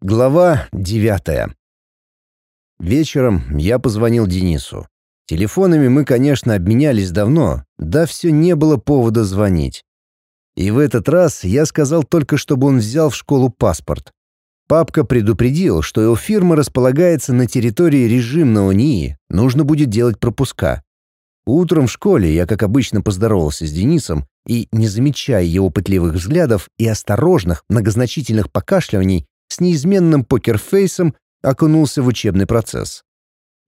Глава девятая. Вечером я позвонил Денису. Телефонами мы, конечно, обменялись давно, да все не было повода звонить. И в этот раз я сказал только, чтобы он взял в школу паспорт. Папка предупредил, что его фирма располагается на территории режимного НИИ, нужно будет делать пропуска. Утром в школе я, как обычно, поздоровался с Денисом и, не замечая его пытливых взглядов и осторожных, многозначительных покашливаний, с неизменным покерфейсом окунулся в учебный процесс.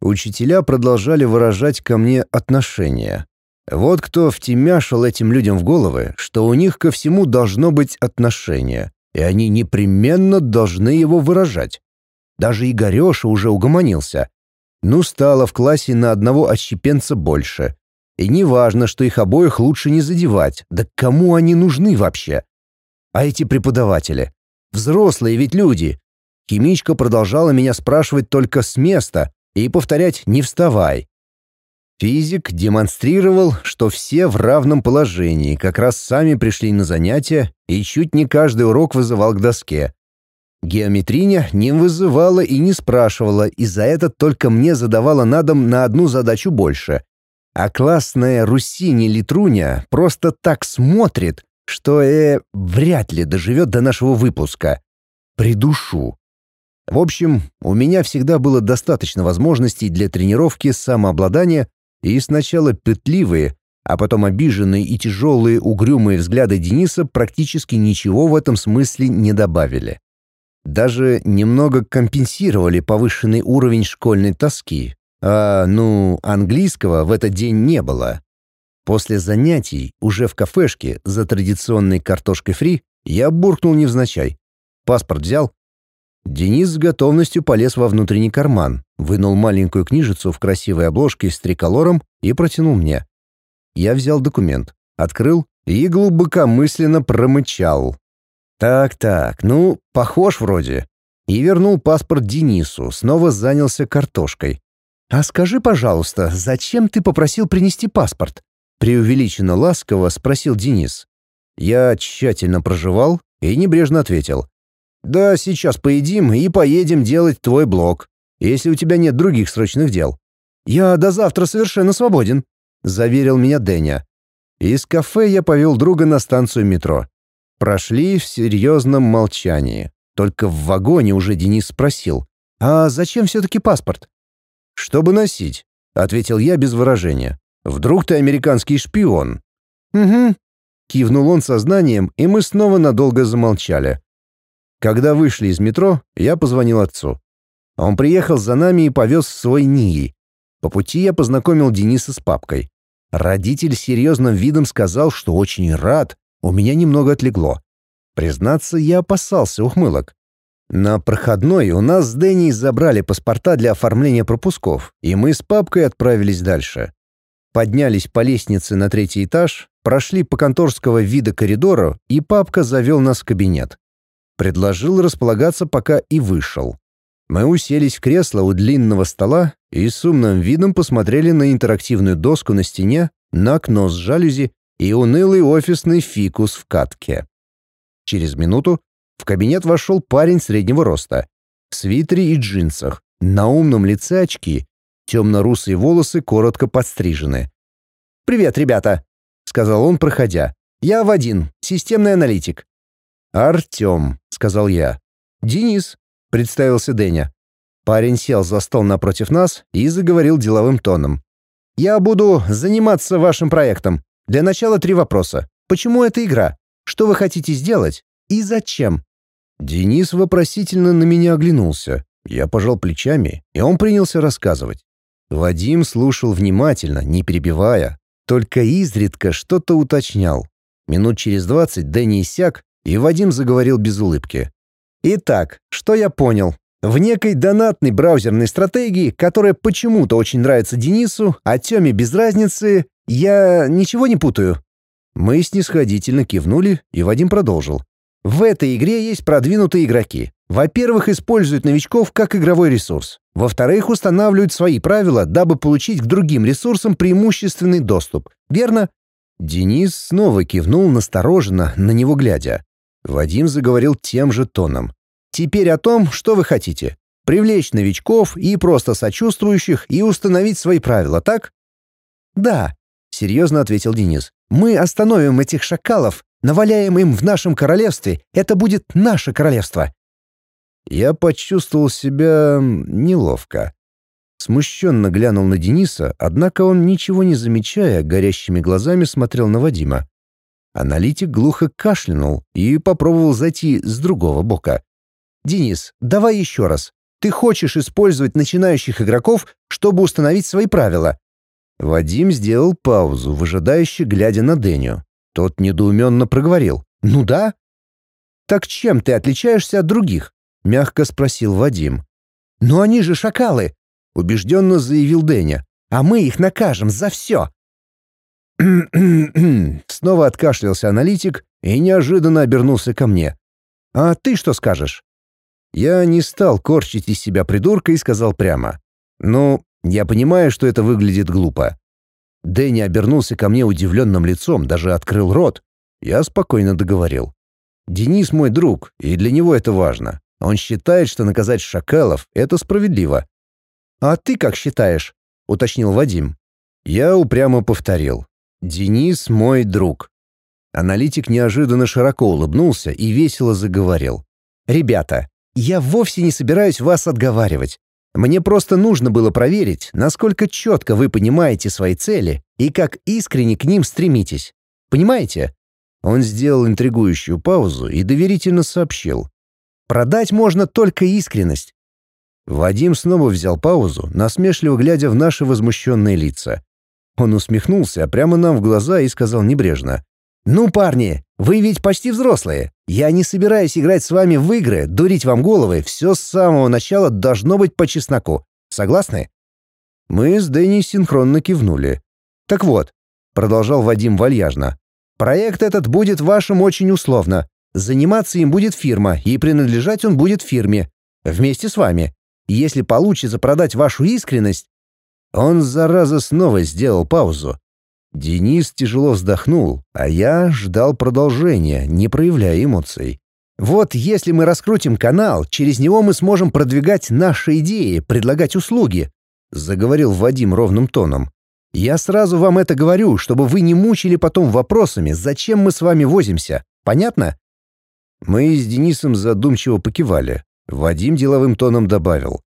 Учителя продолжали выражать ко мне отношение. Вот кто втемяшил этим людям в головы, что у них ко всему должно быть отношение, и они непременно должны его выражать. Даже Игореша уже угомонился. Ну, стало в классе на одного отщепенца больше. И не важно, что их обоих лучше не задевать. Да кому они нужны вообще? А эти преподаватели? Взрослые ведь люди. Химичка продолжала меня спрашивать только с места и повторять «не вставай». Физик демонстрировал, что все в равном положении, как раз сами пришли на занятия, и чуть не каждый урок вызывал к доске. Геометриня не вызывала и не спрашивала, и за это только мне задавала на дом на одну задачу больше. А классная Русини Литруня просто так смотрит, что э, вряд ли доживет до нашего выпуска. Придушу. В общем, у меня всегда было достаточно возможностей для тренировки самообладания, и сначала пытливые, а потом обиженные и тяжелые угрюмые взгляды Дениса практически ничего в этом смысле не добавили. Даже немного компенсировали повышенный уровень школьной тоски. А, ну, английского в этот день не было. После занятий, уже в кафешке, за традиционной картошкой фри, я буркнул невзначай. Паспорт взял. Денис с готовностью полез во внутренний карман, вынул маленькую книжицу в красивой обложке с триколором и протянул мне. Я взял документ, открыл и глубокомысленно промычал. Так-так, ну, похож вроде. И вернул паспорт Денису, снова занялся картошкой. «А скажи, пожалуйста, зачем ты попросил принести паспорт?» Преувеличенно ласково спросил Денис. Я тщательно проживал и небрежно ответил. «Да, сейчас поедим и поедем делать твой блог, если у тебя нет других срочных дел». «Я до завтра совершенно свободен», — заверил меня Дэня. Из кафе я повел друга на станцию метро. Прошли в серьезном молчании. Только в вагоне уже Денис спросил. «А зачем все-таки паспорт?» «Чтобы носить», — ответил я без выражения. Вдруг ты американский шпион?» «Угу», — кивнул он сознанием, и мы снова надолго замолчали. Когда вышли из метро, я позвонил отцу. Он приехал за нами и повез свой НИИ. По пути я познакомил Дениса с папкой. Родитель серьезным видом сказал, что очень рад, у меня немного отлегло. Признаться, я опасался ухмылок. На проходной у нас с Дэнни забрали паспорта для оформления пропусков, и мы с папкой отправились дальше. Поднялись по лестнице на третий этаж, прошли по конторского вида коридору, и папка завел нас в кабинет. Предложил располагаться пока и вышел. Мы уселись в кресло у длинного стола и с умным видом посмотрели на интерактивную доску на стене, на окно с жалюзи и унылый офисный фикус в катке. Через минуту в кабинет вошел парень среднего роста, в свитере и джинсах, на умном лице очки Темно-русые волосы коротко подстрижены. «Привет, ребята», — сказал он, проходя. «Я Вадин, системный аналитик». «Артем», — сказал я. «Денис», — представился Дэня. Парень сел за стол напротив нас и заговорил деловым тоном. «Я буду заниматься вашим проектом. Для начала три вопроса. Почему эта игра? Что вы хотите сделать? И зачем?» Денис вопросительно на меня оглянулся. Я пожал плечами, и он принялся рассказывать. Вадим слушал внимательно, не перебивая, только изредка что-то уточнял. Минут через двадцать Дэнни иссяк, и Вадим заговорил без улыбки. «Итак, что я понял? В некой донатной браузерной стратегии, которая почему-то очень нравится Денису, а Тёме без разницы, я ничего не путаю». Мы снисходительно кивнули, и Вадим продолжил. «В этой игре есть продвинутые игроки. Во-первых, используют новичков как игровой ресурс. Во-вторых, устанавливают свои правила, дабы получить к другим ресурсам преимущественный доступ. Верно? Денис снова кивнул настороженно, на него глядя. Вадим заговорил тем же тоном. Теперь о том, что вы хотите. Привлечь новичков и просто сочувствующих и установить свои правила, так? Да, серьезно ответил Денис. Мы остановим этих шакалов, наваляем им в нашем королевстве. Это будет наше королевство. Я почувствовал себя неловко. Смущенно глянул на Дениса, однако он, ничего не замечая, горящими глазами смотрел на Вадима. Аналитик глухо кашлянул и попробовал зайти с другого бока. «Денис, давай еще раз. Ты хочешь использовать начинающих игроков, чтобы установить свои правила?» Вадим сделал паузу, выжидающе глядя на Дэню. Тот недоуменно проговорил. «Ну да». «Так чем ты отличаешься от других?» — мягко спросил Вадим. «Но они же шакалы!» — убежденно заявил Дэня. «А мы их накажем за все!» Снова откашлялся аналитик и неожиданно обернулся ко мне. «А ты что скажешь?» Я не стал корчить из себя придурка и сказал прямо. «Ну, я понимаю, что это выглядит глупо». Дэнни обернулся ко мне удивленным лицом, даже открыл рот. Я спокойно договорил. «Денис мой друг, и для него это важно. Он считает, что наказать шакалов — это справедливо». «А ты как считаешь?» — уточнил Вадим. Я упрямо повторил. «Денис мой друг». Аналитик неожиданно широко улыбнулся и весело заговорил. «Ребята, я вовсе не собираюсь вас отговаривать. Мне просто нужно было проверить, насколько четко вы понимаете свои цели и как искренне к ним стремитесь. Понимаете?» Он сделал интригующую паузу и доверительно сообщил. «Продать можно только искренность». Вадим снова взял паузу, насмешливо глядя в наши возмущенные лица. Он усмехнулся прямо нам в глаза и сказал небрежно. «Ну, парни, вы ведь почти взрослые. Я не собираюсь играть с вами в игры, дурить вам головы. Все с самого начала должно быть по чесноку. Согласны?» Мы с Дэнни синхронно кивнули. «Так вот», — продолжал Вадим вальяжно, «проект этот будет вашим очень условно. Заниматься им будет фирма, и принадлежать он будет фирме. Вместе с вами. Если получится продать вашу искренность...» Он, зараза, снова сделал паузу, Денис тяжело вздохнул, а я ждал продолжения, не проявляя эмоций. Вот если мы раскрутим канал, через него мы сможем продвигать наши идеи, предлагать услуги, заговорил Вадим ровным тоном. Я сразу вам это говорю, чтобы вы не мучили потом вопросами, зачем мы с вами возимся. Понятно? Мы с Денисом задумчиво покивали. Вадим деловым тоном добавил: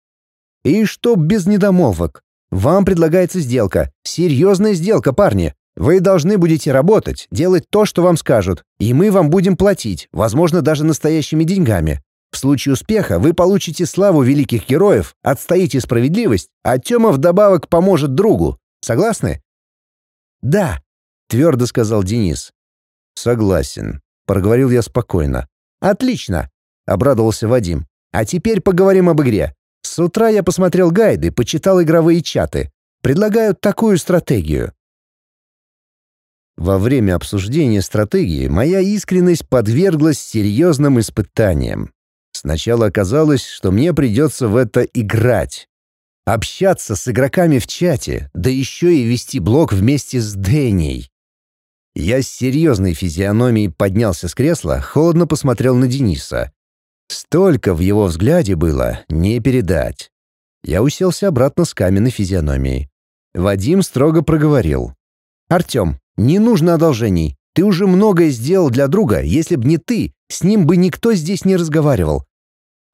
"И что без недомолвок? Вам предлагается сделка. Серьезная сделка, парни. Вы должны будете работать, делать то, что вам скажут, и мы вам будем платить, возможно, даже настоящими деньгами. В случае успеха вы получите славу великих героев, отстоите справедливость, а Тёма вдобавок поможет другу. Согласны? Да, твердо сказал Денис. Согласен, проговорил я спокойно. Отлично, обрадовался Вадим. А теперь поговорим об игре. С утра я посмотрел гайды, почитал игровые чаты. Предлагаю такую стратегию. Во время обсуждения стратегии моя искренность подверглась серьезным испытаниям. Сначала оказалось, что мне придется в это играть. Общаться с игроками в чате, да еще и вести блог вместе с Дэней. Я с серьезной физиономией поднялся с кресла, холодно посмотрел на Дениса. Столько в его взгляде было, не передать. Я уселся обратно с каменной физиономией. Вадим строго проговорил. «Артем, не нужно одолжений. Ты уже многое сделал для друга. Если б не ты, с ним бы никто здесь не разговаривал».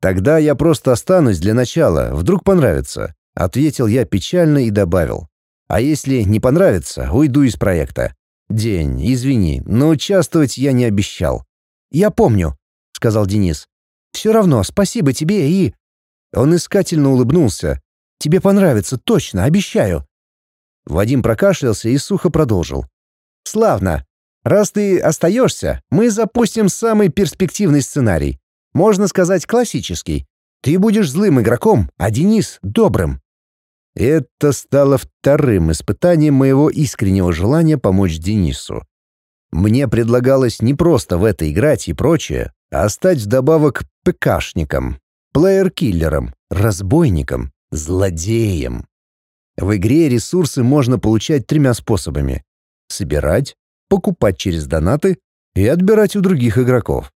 «Тогда я просто останусь для начала. Вдруг понравится», — ответил я печально и добавил. «А если не понравится, уйду из проекта. День, извини, но участвовать я не обещал». «Я помню», — сказал Денис. Все равно, спасибо тебе и...» Он искательно улыбнулся. «Тебе понравится, точно, обещаю». Вадим прокашлялся и сухо продолжил. «Славно. Раз ты остаешься, мы запустим самый перспективный сценарий. Можно сказать, классический. Ты будешь злым игроком, а Денис — добрым». Это стало вторым испытанием моего искреннего желания помочь Денису. Мне предлагалось не просто в это играть и прочее, а стать вдобавок ПКшником, плеер-киллером, разбойником, злодеем. В игре ресурсы можно получать тремя способами. Собирать, покупать через донаты и отбирать у других игроков.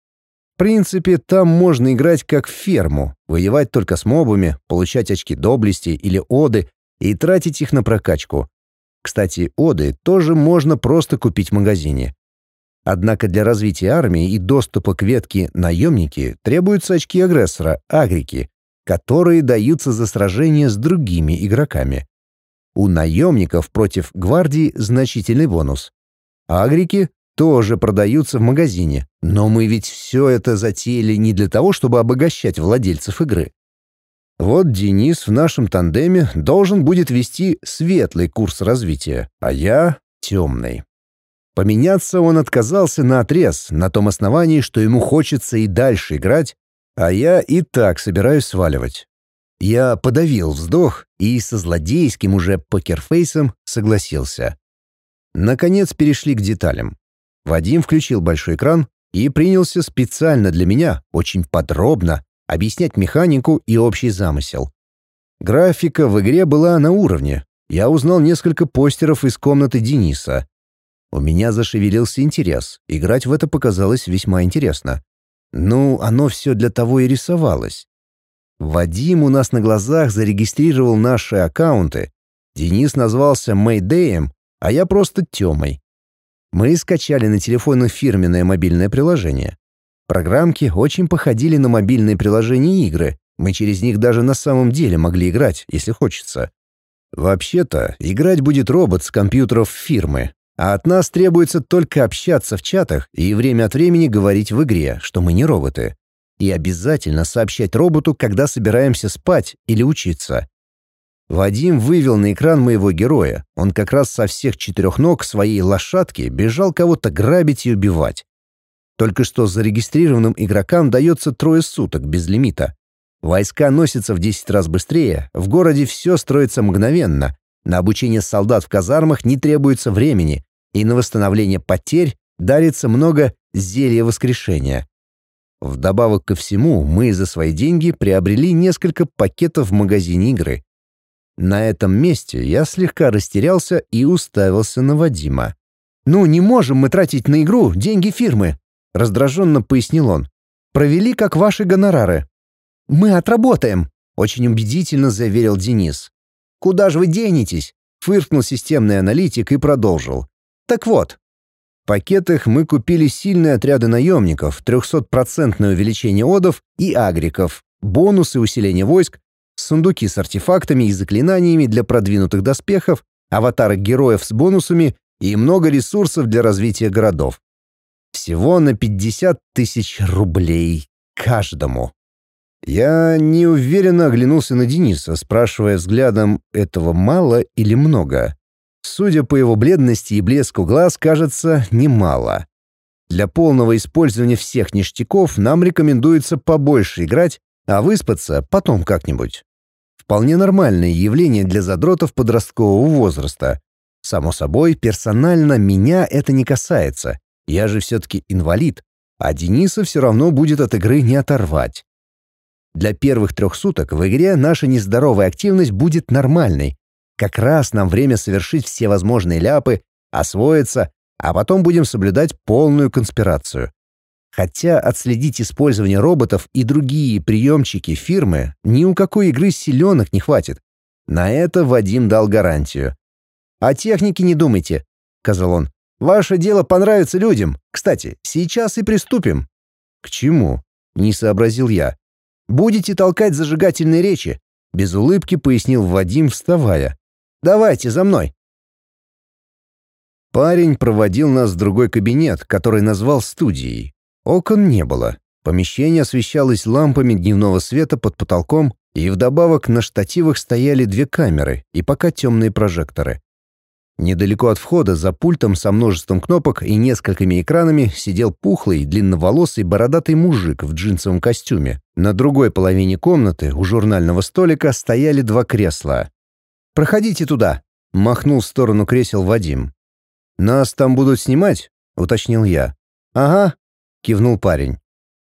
Принципе, там можно играть как в ферму, воевать только с мобами, получать очки доблести или оды и тратить их на прокачку. Кстати, оды тоже можно просто купить в магазине. Однако для развития армии и доступа к ветке наемники требуются очки агрессора, агрики, которые даются за сражение с другими игроками. У наемников против гвардии значительный бонус. Агрики тоже продаются в магазине, но мы ведь все это затеяли не для того, чтобы обогащать владельцев игры. Вот Денис в нашем тандеме должен будет вести светлый курс развития, а я — темный. Поменяться он отказался на отрез, на том основании, что ему хочется и дальше играть, а я и так собираюсь сваливать. Я подавил вздох и со злодейским уже покерфейсом согласился. Наконец перешли к деталям. Вадим включил большой экран и принялся специально для меня, очень подробно, объяснять механику и общий замысел. Графика в игре была на уровне. Я узнал несколько постеров из комнаты Дениса, у меня зашевелился интерес, играть в это показалось весьма интересно. Ну, оно все для того и рисовалось. Вадим у нас на глазах зарегистрировал наши аккаунты. Денис назвался Мэйдеем, а я просто Тёмой. Мы скачали на телефоны фирменное мобильное приложение. Программки очень походили на мобильные приложения игры. Мы через них даже на самом деле могли играть, если хочется. Вообще-то, играть будет робот с компьютеров фирмы, а от нас требуется только общаться в чатах и время от времени говорить в игре, что мы не роботы. И обязательно сообщать роботу, когда собираемся спать или учиться. Вадим вывел на экран моего героя. Он как раз со всех четырех ног своей лошадки бежал кого-то грабить и убивать. Только что зарегистрированным игрокам дается трое суток без лимита. Войска носятся в 10 раз быстрее, в городе все строится мгновенно. На обучение солдат в казармах не требуется времени, и на восстановление потерь дарится много зелья воскрешения. Вдобавок ко всему, мы за свои деньги приобрели несколько пакетов в магазине игры. На этом месте я слегка растерялся и уставился на Вадима. «Ну, не можем мы тратить на игру деньги фирмы», — раздраженно пояснил он. «Провели как ваши гонорары». «Мы отработаем», — очень убедительно заверил Денис. «Куда же вы денетесь?» — фыркнул системный аналитик и продолжил. Так вот, в пакетах мы купили сильные отряды наемников, 300% увеличение одов и агриков, бонусы усиления войск, сундуки с артефактами и заклинаниями для продвинутых доспехов, аватары героев с бонусами и много ресурсов для развития городов. Всего на 50 тысяч рублей каждому. Я неуверенно оглянулся на Дениса, спрашивая взглядом, этого мало или много. Судя по его бледности и блеску глаз, кажется, немало. Для полного использования всех ништяков нам рекомендуется побольше играть, а выспаться потом как-нибудь. Вполне нормальное явление для задротов подросткового возраста. Само собой, персонально меня это не касается. Я же все-таки инвалид, а Дениса все равно будет от игры не оторвать. Для первых трех суток в игре наша нездоровая активность будет нормальной, как раз нам время совершить все возможные ляпы, освоиться, а потом будем соблюдать полную конспирацию. Хотя отследить использование роботов и другие приемчики фирмы ни у какой игры силенок не хватит. На это Вадим дал гарантию. «О технике не думайте», — сказал он. «Ваше дело понравится людям. Кстати, сейчас и приступим». «К чему?» — не сообразил я. «Будете толкать зажигательные речи», — без улыбки пояснил Вадим, вставая. Давайте за мной!» Парень проводил нас в другой кабинет, который назвал студией. Окон не было. Помещение освещалось лампами дневного света под потолком, и вдобавок на штативах стояли две камеры и пока темные прожекторы. Недалеко от входа, за пультом со множеством кнопок и несколькими экранами, сидел пухлый, длинноволосый, бородатый мужик в джинсовом костюме. На другой половине комнаты у журнального столика стояли два кресла. Проходите туда», — махнул в сторону кресел Вадим. «Нас там будут снимать?» — уточнил я. «Ага», — кивнул парень.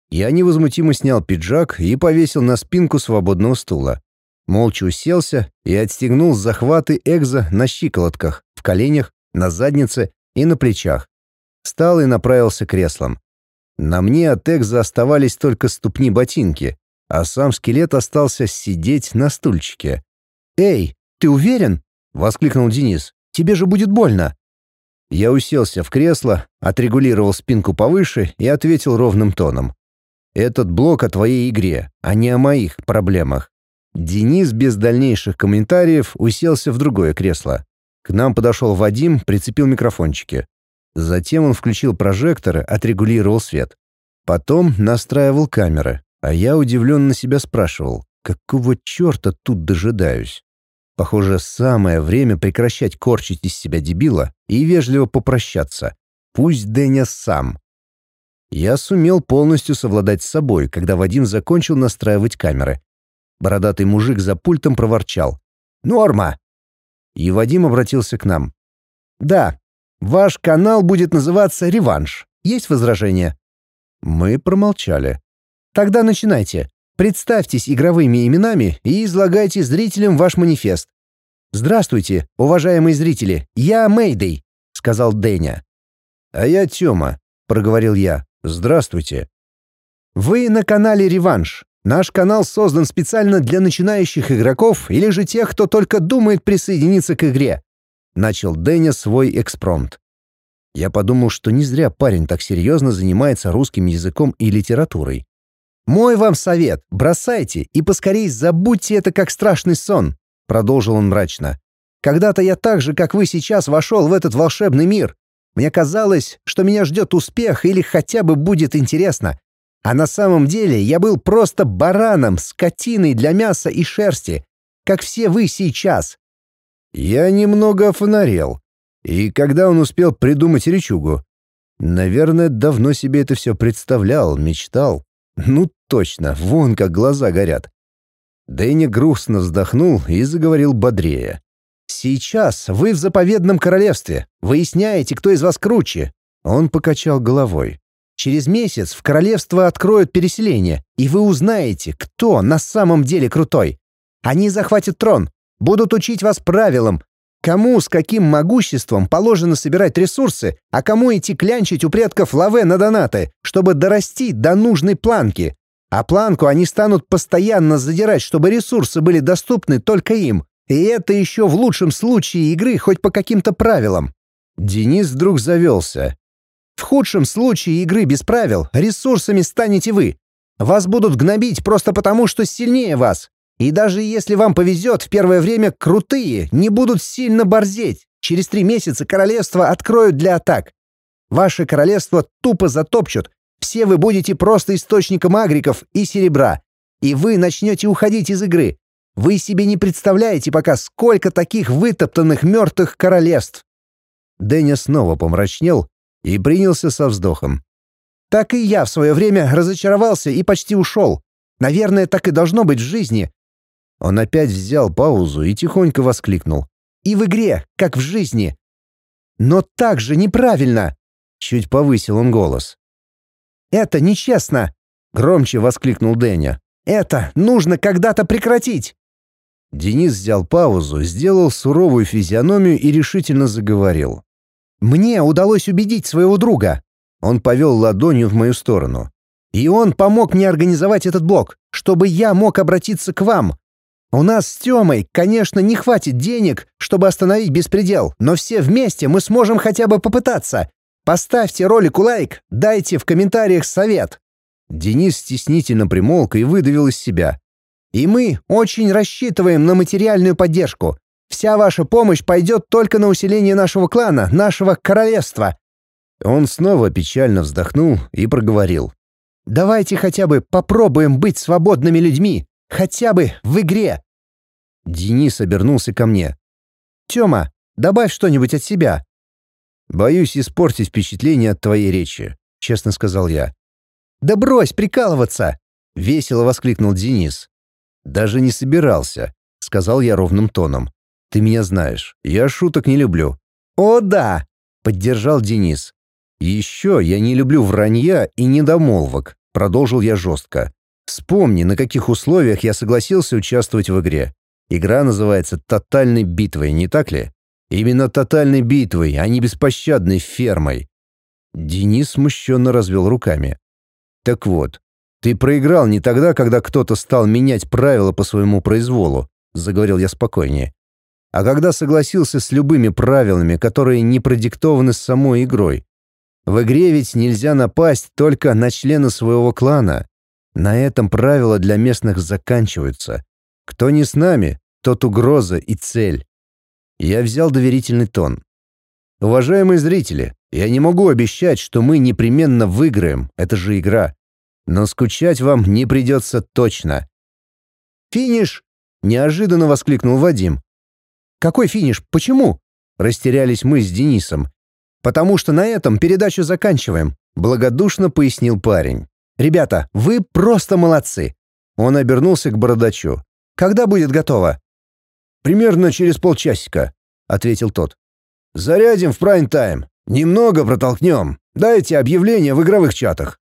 Я невозмутимо снял пиджак и повесил на спинку свободного стула. Молча уселся и отстегнул захваты экза на щиколотках, в коленях, на заднице и на плечах. Встал и направился к креслам. На мне от Экза оставались только ступни-ботинки, а сам скелет остался сидеть на стульчике. «Эй, ты уверен?» — воскликнул Денис. «Тебе же будет больно». Я уселся в кресло, отрегулировал спинку повыше и ответил ровным тоном. «Этот блок о твоей игре, а не о моих проблемах». Денис без дальнейших комментариев уселся в другое кресло. К нам подошел Вадим, прицепил микрофончики. Затем он включил прожекторы, отрегулировал свет. Потом настраивал камеры, а я удивленно себя спрашивал, какого черта тут дожидаюсь? Похоже, самое время прекращать корчить из себя дебила и вежливо попрощаться. Пусть Дэня сам. Я сумел полностью совладать с собой, когда Вадим закончил настраивать камеры. Бородатый мужик за пультом проворчал. «Норма!» И Вадим обратился к нам. «Да, ваш канал будет называться «Реванш». Есть возражения?» Мы промолчали. «Тогда начинайте. Представьтесь игровыми именами и излагайте зрителям ваш манифест. «Здравствуйте, уважаемые зрители, я Мэйдэй», — сказал Дэня. «А я Тёма», — проговорил я. «Здравствуйте». «Вы на канале «Реванш». Наш канал создан специально для начинающих игроков или же тех, кто только думает присоединиться к игре», — начал Дэня свой экспромт. Я подумал, что не зря парень так серьезно занимается русским языком и литературой. «Мой вам совет — бросайте и поскорей забудьте это как страшный сон», — продолжил он мрачно. «Когда-то я так же, как вы сейчас, вошел в этот волшебный мир. Мне казалось, что меня ждет успех или хотя бы будет интересно. А на самом деле я был просто бараном, скотиной для мяса и шерсти, как все вы сейчас». Я немного офонарел. И когда он успел придумать речугу? Наверное, давно себе это все представлял, мечтал. Ну точно, вон как глаза горят. Дэнни грустно вздохнул и заговорил бодрее. «Сейчас вы в заповедном королевстве. Выясняете, кто из вас круче». Он покачал головой. «Через месяц в королевство откроют переселение, и вы узнаете, кто на самом деле крутой. Они захватят трон, будут учить вас правилам, Кому с каким могуществом положено собирать ресурсы, а кому идти клянчить у предков лаве на донаты, чтобы дорасти до нужной планки. А планку они станут постоянно задирать, чтобы ресурсы были доступны только им. И это еще в лучшем случае игры хоть по каким-то правилам. Денис вдруг завелся. В худшем случае игры без правил ресурсами станете вы. Вас будут гнобить просто потому, что сильнее вас. И даже если вам повезет, в первое время крутые не будут сильно борзеть. Через три месяца королевство откроют для атак. Ваше королевство тупо затопчут. Все вы будете просто источником агриков и серебра. И вы начнете уходить из игры. Вы себе не представляете пока, сколько таких вытоптанных мертвых королевств. Дэнни снова помрачнел и принялся со вздохом. Так и я в свое время разочаровался и почти ушел. Наверное, так и должно быть в жизни. Он опять взял паузу и тихонько воскликнул. «И в игре, как в жизни!» «Но так же неправильно!» Чуть повысил он голос. «Это нечестно!» Громче воскликнул Дэнни. «Это нужно когда-то прекратить!» Денис взял паузу, сделал суровую физиономию и решительно заговорил. «Мне удалось убедить своего друга!» Он повел ладонью в мою сторону. «И он помог мне организовать этот блок, чтобы я мог обратиться к вам, у нас с Тёмой, конечно, не хватит денег, чтобы остановить беспредел, но все вместе мы сможем хотя бы попытаться. Поставьте ролику лайк, дайте в комментариях совет». Денис стеснительно примолк и выдавил из себя. «И мы очень рассчитываем на материальную поддержку. Вся ваша помощь пойдет только на усиление нашего клана, нашего королевства». Он снова печально вздохнул и проговорил. «Давайте хотя бы попробуем быть свободными людьми. Хотя бы в игре!» Денис обернулся ко мне. «Тёма, добавь что-нибудь от себя». «Боюсь испортить впечатление от твоей речи», — честно сказал я. «Да брось прикалываться!» — весело воскликнул Денис. «Даже не собирался», — сказал я ровным тоном. «Ты меня знаешь, я шуток не люблю». «О, да!» — поддержал Денис. «Еще я не люблю вранья и недомолвок», — продолжил я жестко. Вспомни, на каких условиях я согласился участвовать в игре. Игра называется «Тотальной битвой», не так ли? Именно тотальной битвой, а не беспощадной фермой. Денис смущенно развел руками. Так вот, ты проиграл не тогда, когда кто-то стал менять правила по своему произволу, заговорил я спокойнее, а когда согласился с любыми правилами, которые не продиктованы самой игрой. В игре ведь нельзя напасть только на члена своего клана. На этом правила для местных заканчиваются. Кто не с нами, тот угроза и цель. Я взял доверительный тон. Уважаемые зрители, я не могу обещать, что мы непременно выиграем, это же игра. Но скучать вам не придется точно. «Финиш!» — неожиданно воскликнул Вадим. «Какой финиш? Почему?» Растерялись мы с Денисом. «Потому что на этом передачу заканчиваем», — благодушно пояснил парень. «Ребята, вы просто молодцы!» Он обернулся к бородачу. «Когда будет готово?» «Примерно через полчасика», — ответил тот. «Зарядим в прайм-тайм. Немного протолкнем. Дайте объявление в игровых чатах».